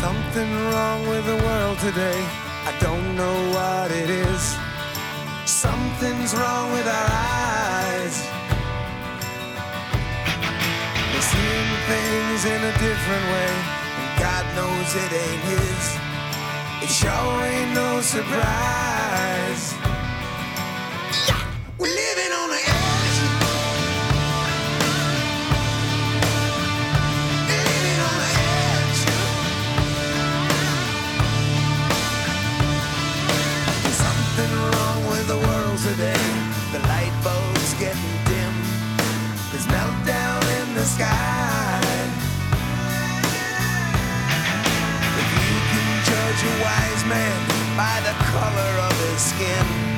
something wrong with the world today. I don't know what it is. Something's wrong with our eyes. We're seeing things in a different way, and God knows it ain't His. It sure ain't no surprise. Sky. If you can judge a wise man by the color of his skin,